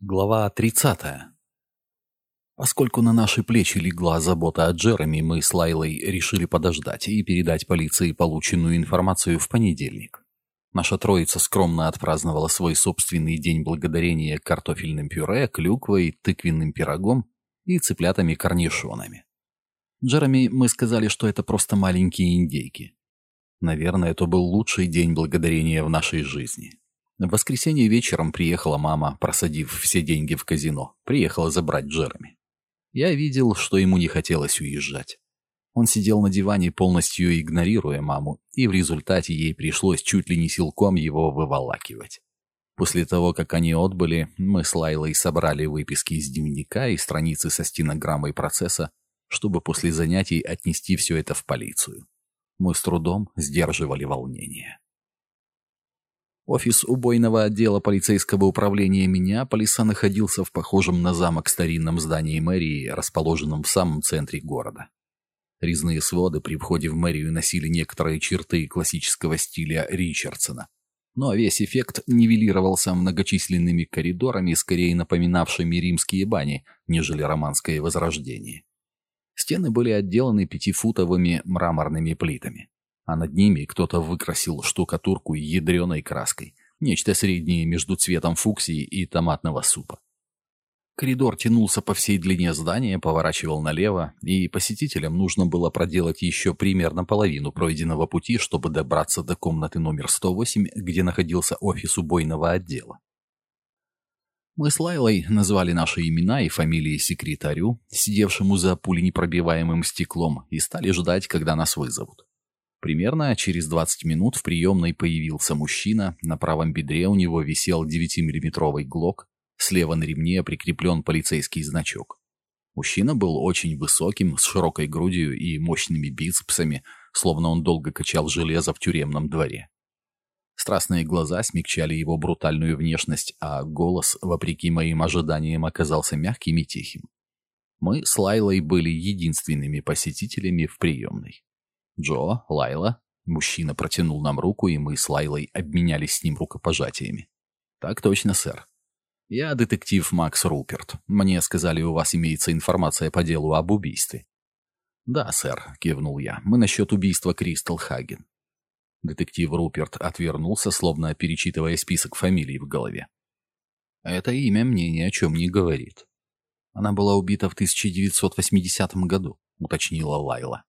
Глава 30. Поскольку на наши плечи легла забота о Джереми, мы с Лайлой решили подождать и передать полиции полученную информацию в понедельник. Наша троица скромно отпраздновала свой собственный день благодарения картофельным пюре, клюквой, тыквенным пирогом и цыплятами-корнишонами. Джереми мы сказали, что это просто маленькие индейки. Наверное, это был лучший день благодарения в нашей жизни. В воскресенье вечером приехала мама, просадив все деньги в казино. Приехала забрать Джереми. Я видел, что ему не хотелось уезжать. Он сидел на диване, полностью игнорируя маму, и в результате ей пришлось чуть ли не силком его выволакивать. После того, как они отбыли, мы с Лайлой собрали выписки из дневника и страницы со стенограммой процесса, чтобы после занятий отнести все это в полицию. Мы с трудом сдерживали волнение. Офис убойного отдела полицейского управления Миннеаполиса находился в похожем на замок старинном здании мэрии, расположенном в самом центре города. Резные своды при входе в мэрию носили некоторые черты классического стиля Ричардсона. Но весь эффект нивелировался многочисленными коридорами, скорее напоминавшими римские бани, нежели романское возрождение. Стены были отделаны пятифутовыми мраморными плитами а над ними кто-то выкрасил штукатурку ядреной краской, нечто среднее между цветом фуксии и томатного супа. Коридор тянулся по всей длине здания, поворачивал налево, и посетителям нужно было проделать еще примерно половину пройденного пути, чтобы добраться до комнаты номер 108, где находился офис убойного отдела. Мы с Лайлой назвали наши имена и фамилии секретарю, сидевшему за пуленепробиваемым стеклом, и стали ждать, когда нас вызовут. Примерно через 20 минут в приемной появился мужчина, на правом бедре у него висел 9-миллиметровый глок, слева на ремне прикреплен полицейский значок. Мужчина был очень высоким, с широкой грудью и мощными бицепсами, словно он долго качал железо в тюремном дворе. Страстные глаза смягчали его брутальную внешность, а голос, вопреки моим ожиданиям, оказался мягким и тихим. Мы с Лайлой были единственными посетителями в приемной. Джо, Лайла. Мужчина протянул нам руку, и мы с Лайлой обменялись с ним рукопожатиями. Так точно, сэр. Я детектив Макс Руперт. Мне сказали, у вас имеется информация по делу об убийстве. Да, сэр, кивнул я. Мы насчет убийства Кристал Хаген. Детектив Руперт отвернулся, словно перечитывая список фамилий в голове. Это имя мне ни о чем не говорит. Она была убита в 1980 году, уточнила Лайла.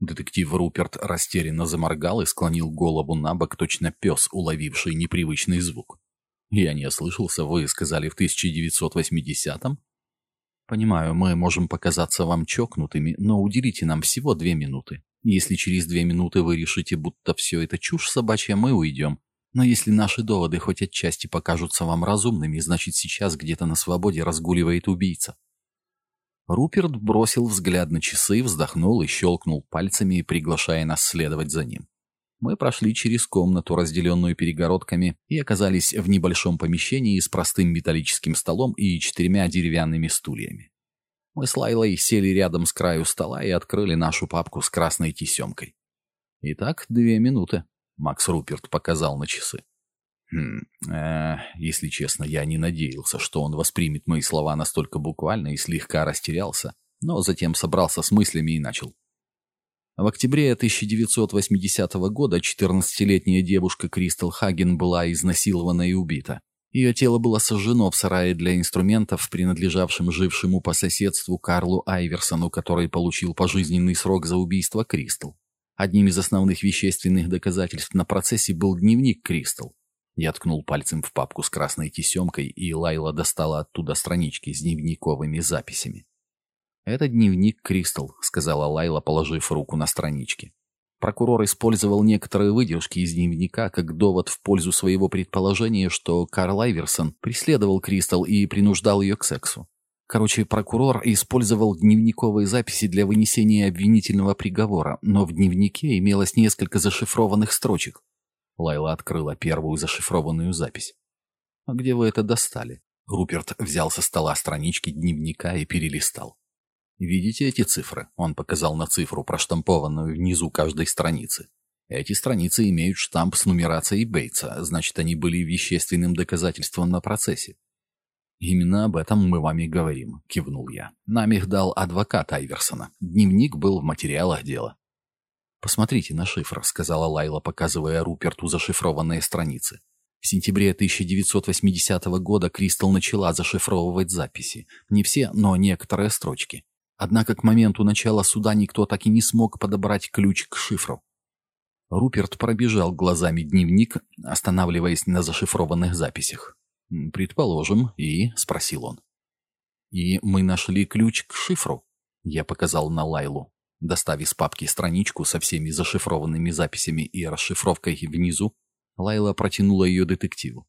Детектив Руперт растерянно заморгал и склонил голову на бок, точно пес, уловивший непривычный звук. «Я не ослышался, вы сказали в 1980-м?» «Понимаю, мы можем показаться вам чокнутыми, но уделите нам всего две минуты. Если через две минуты вы решите, будто все это чушь собачья, мы уйдем. Но если наши доводы хоть отчасти покажутся вам разумными, значит сейчас где-то на свободе разгуливает убийца. Руперт бросил взгляд на часы, вздохнул и щелкнул пальцами, приглашая нас следовать за ним. Мы прошли через комнату, разделенную перегородками, и оказались в небольшом помещении с простым металлическим столом и четырьмя деревянными стульями. Мы с Лайлой сели рядом с краю стола и открыли нашу папку с красной тесемкой. «Итак, две минуты», — Макс Руперт показал на часы. Хм, э, если честно, я не надеялся, что он воспримет мои слова настолько буквально и слегка растерялся, но затем собрался с мыслями и начал. В октябре 1980 года 14-летняя девушка Кристал Хаген была изнасилована и убита. Ее тело было сожжено в сарае для инструментов, принадлежавшем жившему по соседству Карлу Айверсону, который получил пожизненный срок за убийство Кристал. Одним из основных вещественных доказательств на процессе был дневник Кристал. Я ткнул пальцем в папку с красной тесемкой, и Лайла достала оттуда странички с дневниковыми записями. «Это дневник Кристал», — сказала Лайла, положив руку на странички. Прокурор использовал некоторые выдержки из дневника как довод в пользу своего предположения, что Карл Айверсон преследовал Кристал и принуждал ее к сексу. Короче, прокурор использовал дневниковые записи для вынесения обвинительного приговора, но в дневнике имелось несколько зашифрованных строчек. Лайла открыла первую зашифрованную запись. «А где вы это достали?» Руперт взял со стола странички дневника и перелистал. «Видите эти цифры?» Он показал на цифру, проштампованную внизу каждой страницы. Эти страницы имеют штамп с нумерацией Бейтса, значит, они были вещественным доказательством на процессе. «Именно об этом мы вам и говорим», — кивнул я. «Нам их дал адвокат Айверсона. Дневник был в материалах дела». «Посмотрите на шифр», — сказала Лайла, показывая Руперту зашифрованные страницы. В сентябре 1980 года Кристал начала зашифровывать записи. Не все, но некоторые строчки. Однако к моменту начала суда никто так и не смог подобрать ключ к шифру. Руперт пробежал глазами дневник, останавливаясь на зашифрованных записях. «Предположим, и...» — спросил он. «И мы нашли ключ к шифру», — я показал на Лайлу. Достав из папки страничку со всеми зашифрованными записями и расшифровкой внизу, Лайла протянула ее детективу.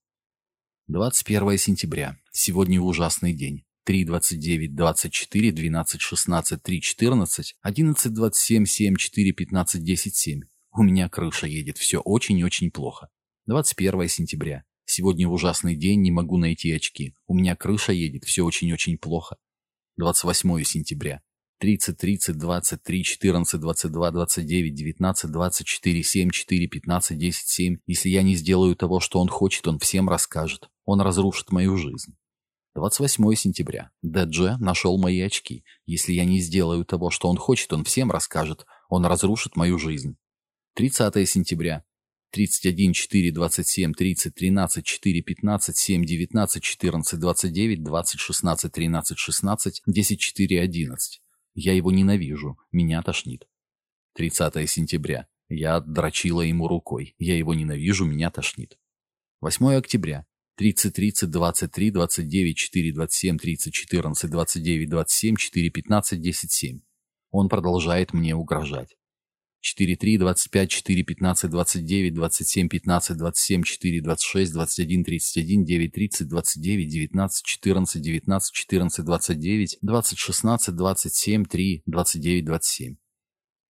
21 сентября. Сегодня ужасный день. 3, 29, 24, 12, 16, 3, 14, 11, 27, 7, 4, 15, 10, 7. У меня крыша едет, все очень-очень плохо. 21 сентября. Сегодня ужасный день, не могу найти очки. У меня крыша едет, все очень-очень плохо. 28 сентября. 30, 30, 23, 14, 22, 29, 19, 24, 7, 4, 15, 10, 7. Если я не сделаю того, что он хочет, он всем расскажет. Он разрушит мою жизнь. 28 сентября. Дэдже нашел мои очки. Если я не сделаю того, что он хочет, он всем расскажет. Он разрушит мою жизнь. 30 сентября. 31, 4, 27, 30, 13, 4, 15, 7, 19, 14, 29, 20, 16, 13, 16, 10, 4, 11. Я его ненавижу. Меня тошнит. 30 сентября. Я отдрочила ему рукой. Я его ненавижу, меня тошнит. 8 октября. 30, 30, 23, 29, 4, 27, 30, 14, 29, 27, 4, 15, 10, 7. Он продолжает мне угрожать. 4, 3, 25, 4, 15, 29, 27, 15, 27, 4, 26, 21, 31, 9, 30, 29, 19, 14, 19, 14, 29, 20, 16, 27, 3, 29, 27.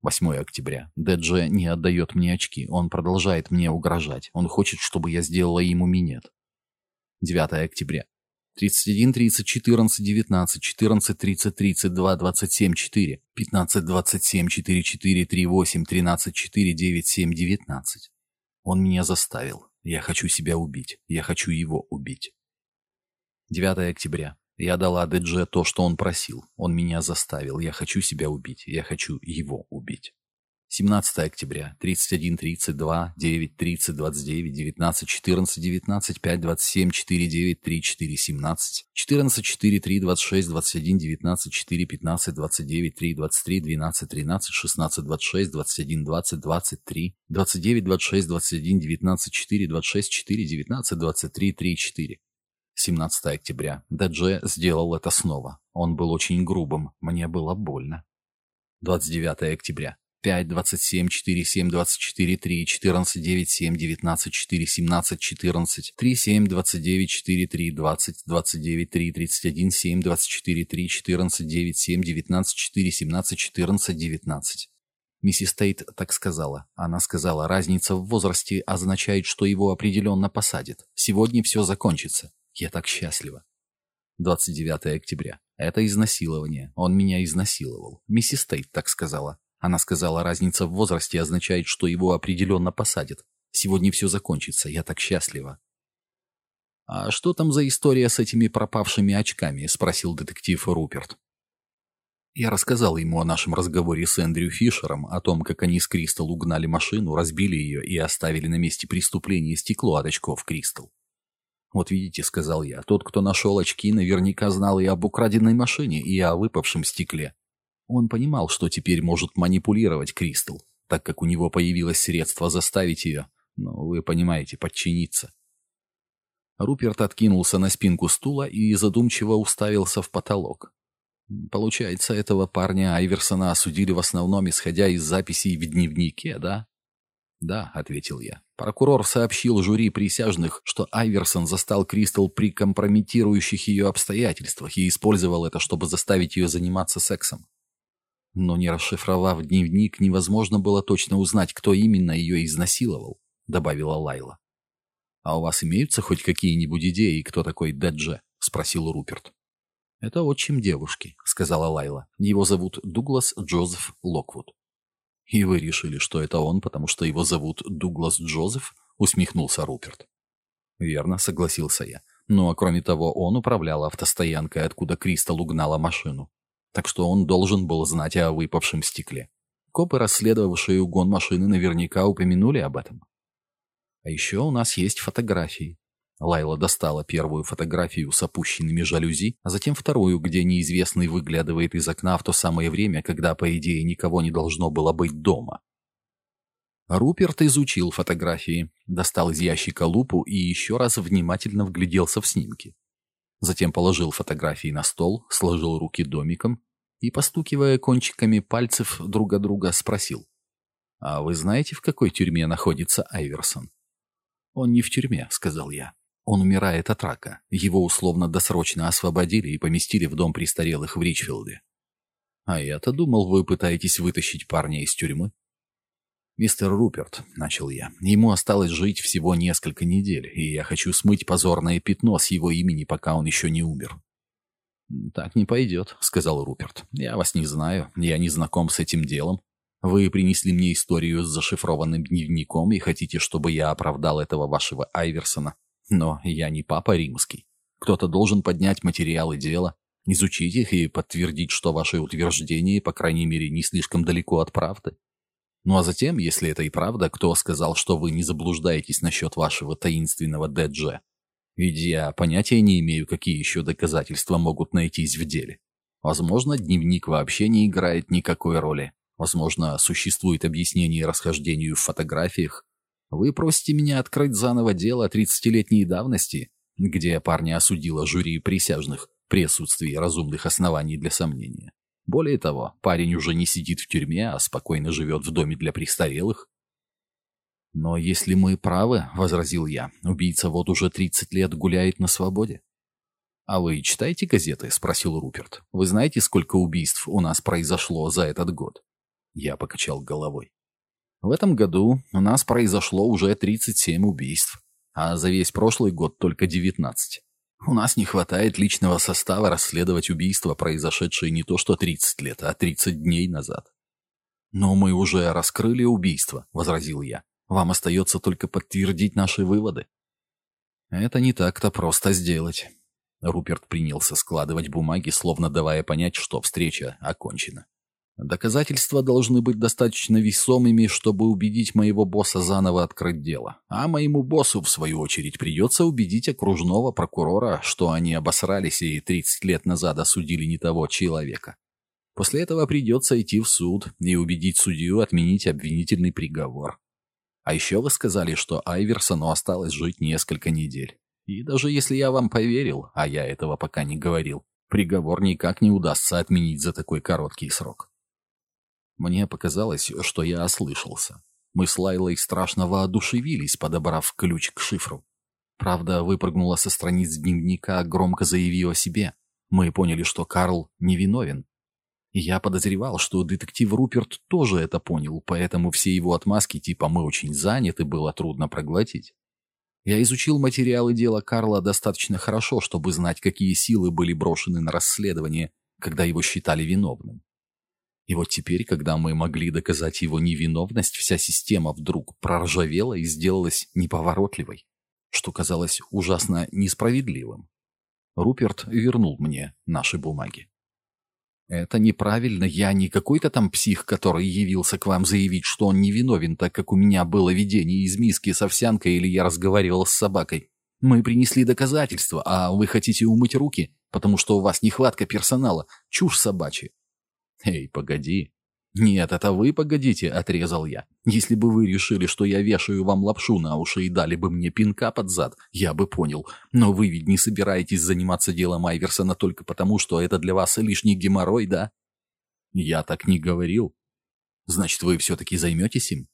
8 октября. Дэдже не отдает мне очки. Он продолжает мне угрожать. Он хочет, чтобы я сделала ему минет. 9 октября. 31, 30, 14, 19, 14, 30, 32, 27, 4, 15, 27, 4, 4, 3, 8, 13, 4, 9, 7, 19. Он меня заставил. Я хочу себя убить. Я хочу его убить. 9 октября. Я дала Дедже то, что он просил. Он меня заставил. Я хочу себя убить. Я хочу его убить. 17 октября, 31, 32, 9, 30, 29, 19, 14, 19, 5, 27, 4, 9, 3, 4, 17, 14, 4, 3, 26, 21, 19, 4, 15, 29, 3, 23, 12, 13, 16, 26, 21, 20, 23, 29, 26, 21, 19, 4, 26, 4, 19, 23, 3, 4. 17 октября. Дадже сделал это снова. Он был очень грубым. Мне было больно. 29 октября. 5, 27, 4, 7, 24, 3, 14, 9, 7, 19, 4, 17, 14, 3, 7, 29, 4, 3, 20, 29, 3, 31, 7, 24, 3, 14, 9, 7, 19, 4, 17, 14, 19. Миссис Тейт так сказала. Она сказала, разница в возрасте означает, что его определенно посадят. Сегодня все закончится. Я так счастлива. 29 октября. Это изнасилование. Он меня изнасиловал. Миссис Тейт так сказала. Она сказала, разница в возрасте означает, что его определенно посадят. Сегодня все закончится, я так счастлива. «А что там за история с этими пропавшими очками?» — спросил детектив Руперт. Я рассказал ему о нашем разговоре с Эндрю Фишером, о том, как они с Кристал угнали машину, разбили ее и оставили на месте преступления стекло от очков Кристал. «Вот видите», — сказал я, — «тот, кто нашел очки, наверняка знал и об украденной машине, и о выпавшем стекле. Он понимал, что теперь может манипулировать Кристал, так как у него появилось средство заставить ее, ну, вы понимаете, подчиниться. Руперт откинулся на спинку стула и задумчиво уставился в потолок. Получается, этого парня Айверсона осудили в основном исходя из записей в дневнике, да? Да, ответил я. Прокурор сообщил жюри присяжных, что Айверсон застал Кристал при компрометирующих ее обстоятельствах и использовал это, чтобы заставить ее заниматься сексом. Но не расшифровав дневник, невозможно было точно узнать, кто именно ее изнасиловал, добавила Лайла. «А у вас имеются хоть какие-нибудь идеи, кто такой Дэдже?» — спросил Руперт. «Это отчим девушки», — сказала Лайла. «Его зовут Дуглас Джозеф Локвуд». «И вы решили, что это он, потому что его зовут Дуглас Джозеф?» — усмехнулся Руперт. «Верно», — согласился я. Ну а кроме того, он управлял автостоянкой, откуда Кристал угнала машину. Так что он должен был знать о выпавшем стекле. Копы, расследовавшие угон машины, наверняка упомянули об этом. А еще у нас есть фотографии. Лайла достала первую фотографию с опущенными жалюзи, а затем вторую, где неизвестный выглядывает из окна в то самое время, когда, по идее, никого не должно было быть дома. Руперт изучил фотографии, достал из ящика лупу и еще раз внимательно вгляделся в снимки. Затем положил фотографии на стол, сложил руки домиком и, постукивая кончиками пальцев друг от друга, спросил. «А вы знаете, в какой тюрьме находится Айверсон?» «Он не в тюрьме», — сказал я. Он умирает от рака. Его условно-досрочно освободили и поместили в дом престарелых в Ричфилде. А я-то думал, вы пытаетесь вытащить парня из тюрьмы. «Мистер Руперт», — начал я, — «ему осталось жить всего несколько недель, и я хочу смыть позорное пятно с его имени, пока он еще не умер». «Так не пойдет», — сказал Руперт. «Я вас не знаю, я не знаком с этим делом. Вы принесли мне историю с зашифрованным дневником и хотите, чтобы я оправдал этого вашего Айверсона. Но я не папа римский. Кто-то должен поднять материалы дела, изучить их и подтвердить, что ваше утверждение, по крайней мере, не слишком далеко от правды. Ну а затем, если это и правда, кто сказал, что вы не заблуждаетесь насчет вашего таинственного Дэдже? Ведь я понятия не имею, какие еще доказательства могут найтись в деле. Возможно, дневник вообще не играет никакой роли. Возможно, существует объяснение расхождению в фотографиях, вы просите меня открыть заново дело 30-летней давности, где парня осудила жюри присяжных при отсутствии разумных оснований для сомнения. Более того, парень уже не сидит в тюрьме, а спокойно живет в доме для престарелых. «Но если мы правы, — возразил я, — убийца вот уже 30 лет гуляет на свободе». «А вы читаете газеты?» — спросил Руперт. «Вы знаете, сколько убийств у нас произошло за этот год?» Я покачал головой. В этом году у нас произошло уже 37 убийств, а за весь прошлый год только 19. У нас не хватает личного состава расследовать убийства, произошедшие не то что 30 лет, а 30 дней назад. «Но мы уже раскрыли убийство», — возразил я. «Вам остается только подтвердить наши выводы». «Это не так-то просто сделать». Руперт принялся складывать бумаги, словно давая понять, что встреча окончена. Доказательства должны быть достаточно весомыми, чтобы убедить моего босса заново открыть дело. А моему боссу, в свою очередь, придется убедить окружного прокурора, что они обосрались и 30 лет назад осудили не того человека. После этого придется идти в суд и убедить судью отменить обвинительный приговор. А еще вы сказали, что Айверсону осталось жить несколько недель. И даже если я вам поверил, а я этого пока не говорил, приговор никак не удастся отменить за такой короткий срок. Мне показалось, что я ослышался. Мы с Лайлой страшно воодушевились, подобрав ключ к шифру. Правда, выпрыгнула со страниц дневника, громко заявив о себе. Мы поняли, что Карл невиновен. И я подозревал, что детектив Руперт тоже это понял, поэтому все его отмазки типа «мы очень заняты» было трудно проглотить. Я изучил материалы дела Карла достаточно хорошо, чтобы знать, какие силы были брошены на расследование, когда его считали виновным. И вот теперь, когда мы могли доказать его невиновность, вся система вдруг проржавела и сделалась неповоротливой, что казалось ужасно несправедливым. Руперт вернул мне наши бумаги. «Это неправильно. Я не какой-то там псих, который явился к вам заявить, что он невиновен, так как у меня было видение из миски с овсянкой или я разговаривал с собакой. Мы принесли доказательства, а вы хотите умыть руки, потому что у вас нехватка персонала. Чушь собачья. «Эй, погоди!» «Нет, это вы погодите», — отрезал я. «Если бы вы решили, что я вешаю вам лапшу на уши и дали бы мне пинка под зад, я бы понял. Но вы ведь не собираетесь заниматься делом Айверсона только потому, что это для вас лишний геморрой, да?» «Я так не говорил». «Значит, вы все-таки займетесь им?»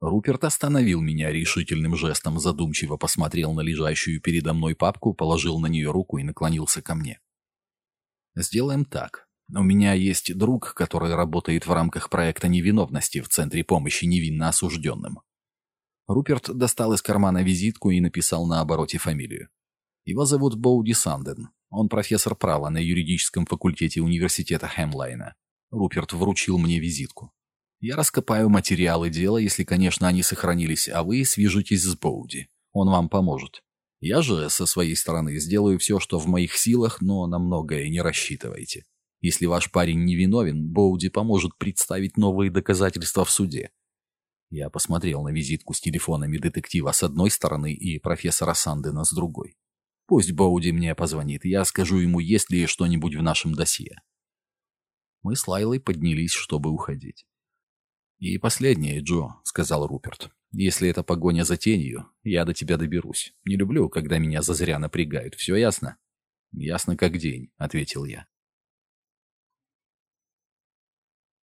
Руперт остановил меня решительным жестом, задумчиво посмотрел на лежащую передо мной папку, положил на нее руку и наклонился ко мне. «Сделаем так. У меня есть друг, который работает в рамках проекта невиновности в Центре помощи невинно осужденным. Руперт достал из кармана визитку и написал на обороте фамилию. Его зовут Боуди Санден. Он профессор права на юридическом факультете университета Хемлайна. Руперт вручил мне визитку. Я раскопаю материалы дела, если, конечно, они сохранились, а вы свяжитесь с Боуди. Он вам поможет. Я же, со своей стороны, сделаю все, что в моих силах, но на многое не рассчитывайте. Если ваш парень невиновен, Боуди поможет представить новые доказательства в суде. Я посмотрел на визитку с телефонами детектива с одной стороны и профессора Сандена с другой. Пусть Боуди мне позвонит, я скажу ему, есть ли что-нибудь в нашем досье. Мы с Лайлой поднялись, чтобы уходить. «И последнее, Джо», — сказал Руперт. «Если это погоня за тенью, я до тебя доберусь. Не люблю, когда меня зазря напрягают. Все ясно?» «Ясно как день», — ответил я.